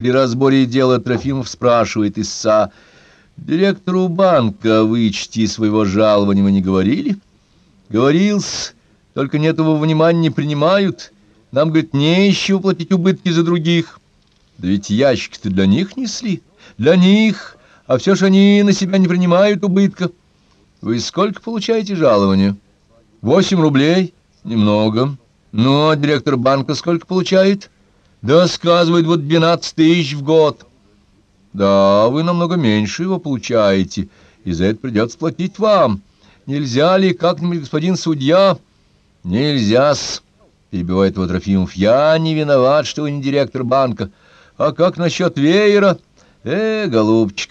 При разборе дела Трофимов спрашивает истца, «Директору банка вычти своего жалования мы не говорили?» «Говорил-с, только нет его внимания не принимают. Нам, говорит, не еще уплатить убытки за других». «Да ведь ящики-то для них несли». «Для них, а все же они на себя не принимают убытка». «Вы сколько получаете жалования?» «Восемь рублей. Немного. Ну, а директор банка сколько получает?» Да, сказывает, вот двенадцать тысяч в год. Да, вы намного меньше его получаете, и за это придется платить вам. Нельзя ли как-нибудь, господин судья? Нельзя-с, перебивает его Трофимов. Я не виноват, что вы не директор банка. А как насчет веера? Э, голубчик,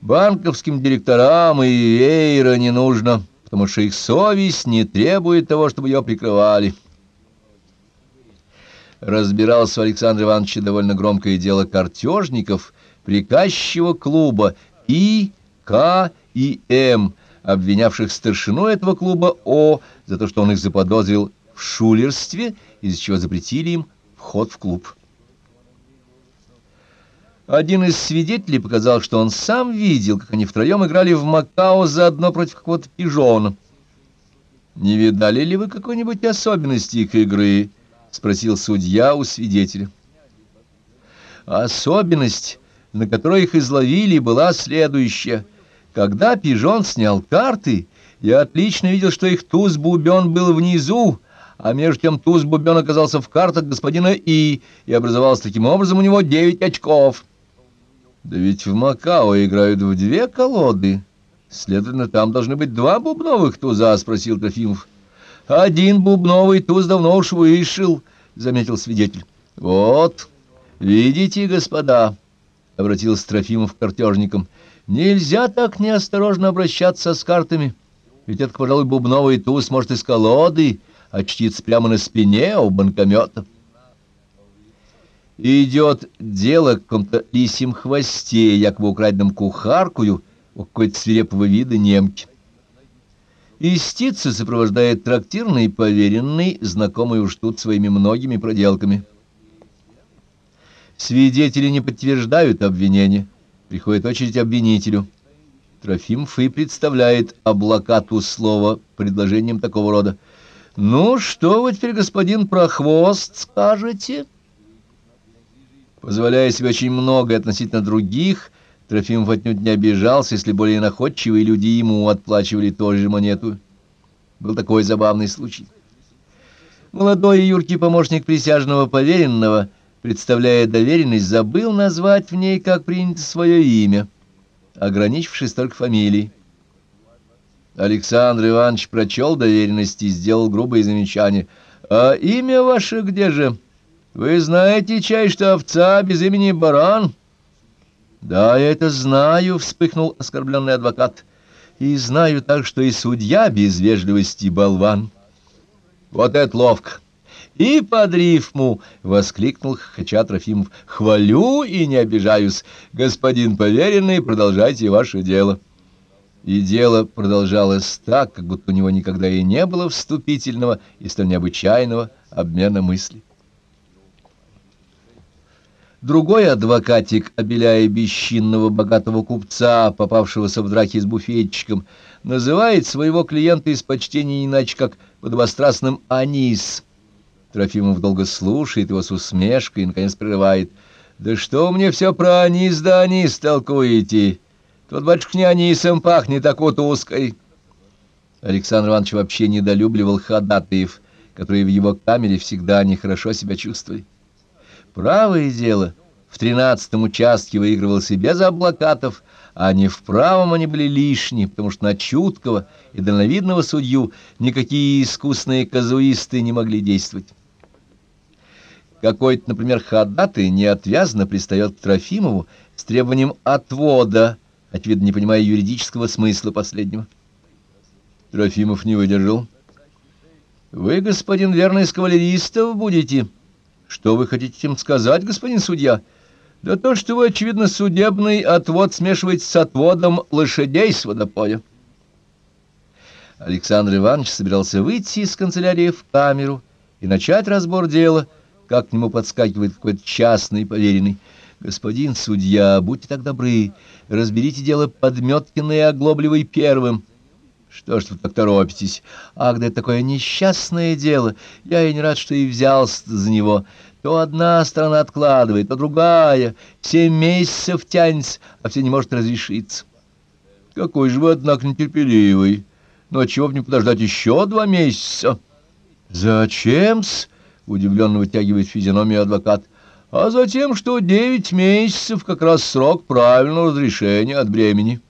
банковским директорам и веера не нужно, потому что их совесть не требует того, чтобы ее прикрывали разбирался у Александра Ивановича довольно громкое дело картежников приказчивого клуба И, К и М, обвинявших старшину этого клуба О за то, что он их заподозрил в шулерстве, из-за чего запретили им вход в клуб. Один из свидетелей показал, что он сам видел, как они втроем играли в Макао заодно против какого-то пижона. «Не видали ли вы какой-нибудь особенности их игры?» — спросил судья у свидетеля. Особенность, на которой их изловили, была следующая. Когда пижон снял карты, я отлично видел, что их туз-бубен был внизу, а между тем туз-бубен оказался в картах господина И, и образовалось таким образом у него девять очков. Да ведь в Макао играют в две колоды. Следовательно, там должны быть два бубновых туза, — спросил Трофимов. Один бубновый туз давно уж вышел, — заметил свидетель. — Вот, видите, господа, — обратился Трофимов к картежникам, — нельзя так неосторожно обращаться с картами. Ведь это, пожалуй, бубновый туз может из колоды, а чтится прямо на спине у банкомета. Идет дело к каком-то лисьем хвосте, якобы украденном кухаркую, у какой-то свирепого вида немки. Истица сопровождает трактирный поверенный, знакомый уж тут своими многими проделками. Свидетели не подтверждают обвинения. Приходит очередь обвинителю. Трофимов и представляет облакату слова предложением такого рода. «Ну, что вы теперь, господин Прохвост, скажете?» Позволяя себе очень многое относительно других, Трофимов отнюдь не обижался, если более находчивые люди ему отплачивали той же монету. Был такой забавный случай. Молодой и юркий помощник присяжного поверенного, представляя доверенность, забыл назвать в ней, как принято, свое имя, ограничившись только фамилией. Александр Иванович прочел доверенность и сделал грубое замечание. «А имя ваше где же? Вы знаете, чай, что овца без имени баран?» «Да, я это знаю», — вспыхнул оскорбленный адвокат. «И знаю так, что и судья без вежливости болван». «Вот это ловко!» «И под рифму!» — воскликнул хохоча Трофимов. «Хвалю и не обижаюсь. Господин поверенный, продолжайте ваше дело». И дело продолжалось так, как будто у него никогда и не было вступительного и столь необычайного обмена мыслей. Другой адвокатик, обеляя бесчинного богатого купца, попавшегося в драке с буфетчиком, называет своего клиента из почтения иначе как подобострастным «Анис». Трофимов долго слушает его с усмешкой и, наконец, прерывает. «Да что мне все про Анис да Анис толкуете? Тот, батюшка, не Анисом пахнет, так вот узкой». Александр Иванович вообще недолюбливал ходатаев, которые в его камере всегда нехорошо себя чувствовали. Правое дело, в тринадцатом участке выигрывался без облакатов, а не в правом они были лишние, потому что на чуткого и дальновидного судью никакие искусные казуисты не могли действовать. Какой-то, например, ходатай неотвязно пристает к Трофимову с требованием отвода, очевидно, не понимая юридического смысла последнего. Трофимов не выдержал. «Вы, господин верный из кавалеристов, будете?» Что вы хотите этим сказать, господин судья? Да то, что вы, очевидно, судебный отвод смешиваете с отводом лошадей с водопоя. Александр Иванович собирался выйти из канцелярии в камеру и начать разбор дела, как к нему подскакивает какой-то частный поверенный. Господин судья, будьте так добры, разберите дело Подметкина и Оглоблевой первым. Что ж вы так торопитесь? Ах, да это такое несчастное дело. Я и не рад, что и взялся за него. То одна сторона откладывает, то другая. Семь месяцев тянется, а все не может разрешиться. Какой же вы, однако, нетерпеливый. Но чего бы не подождать еще два месяца? Зачем-с? Удивленно вытягивает физиономию адвокат. А затем, что девять месяцев как раз срок правильного разрешения от бремени.